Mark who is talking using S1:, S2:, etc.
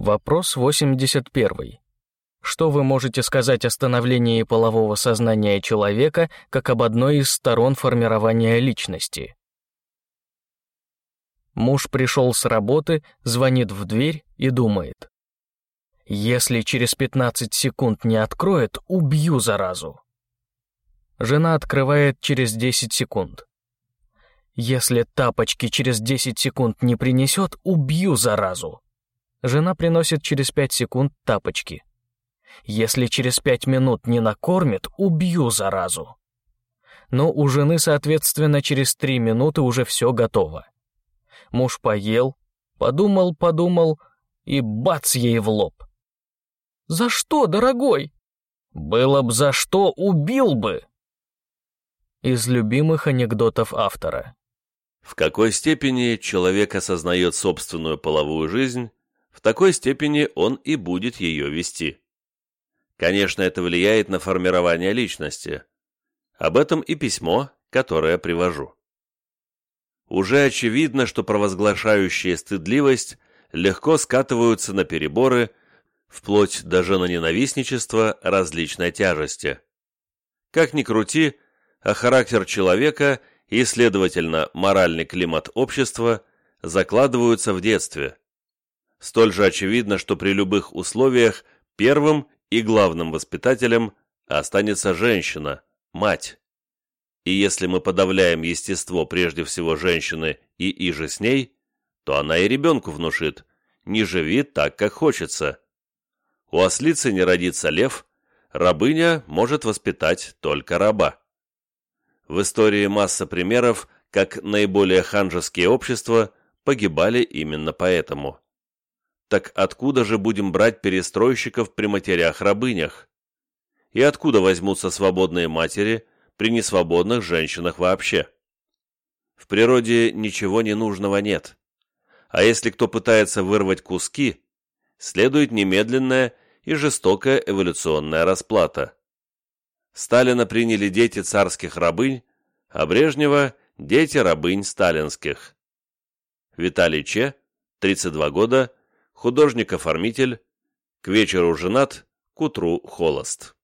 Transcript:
S1: Вопрос 81. Что вы можете сказать о становлении полового сознания человека как об одной из сторон формирования личности? Муж пришел с работы, звонит в дверь и думает. Если через 15 секунд не откроет, убью заразу. Жена открывает через 10 секунд. Если тапочки через 10 секунд не принесет, убью заразу. Жена приносит через 5 секунд тапочки. Если через 5 минут не накормит, убью заразу. Но у жены, соответственно, через 3 минуты уже все готово. Муж поел, подумал, подумал и бац ей в лоб. «За что, дорогой?» «Было б за что, убил бы!» Из любимых анекдотов автора.
S2: В какой степени человек осознает собственную половую жизнь, в такой степени он и будет ее вести. Конечно, это влияет на формирование личности. Об этом и письмо, которое привожу. Уже очевидно, что провозглашающие стыдливость легко скатываются на переборы, вплоть даже на ненавистничество различной тяжести. Как ни крути, а характер человека и, следовательно, моральный климат общества закладываются в детстве. Столь же очевидно, что при любых условиях первым и главным воспитателем останется женщина, мать. И если мы подавляем естество прежде всего женщины и иже с ней, то она и ребенку внушит «не живи так, как хочется». У ослицы не родится лев, рабыня может воспитать только раба. В истории масса примеров, как наиболее ханжеские общества погибали именно поэтому. Так откуда же будем брать перестройщиков при матерях-рабынях? И откуда возьмутся свободные матери при несвободных женщинах вообще? В природе ничего ненужного нет. А если кто пытается вырвать куски, следует немедленная и жестокая эволюционная расплата. Сталина приняли дети царских рабынь, а Брежнева – дети рабынь сталинских. Виталий Че, 32 года, художник-оформитель, к вечеру женат, к утру холост.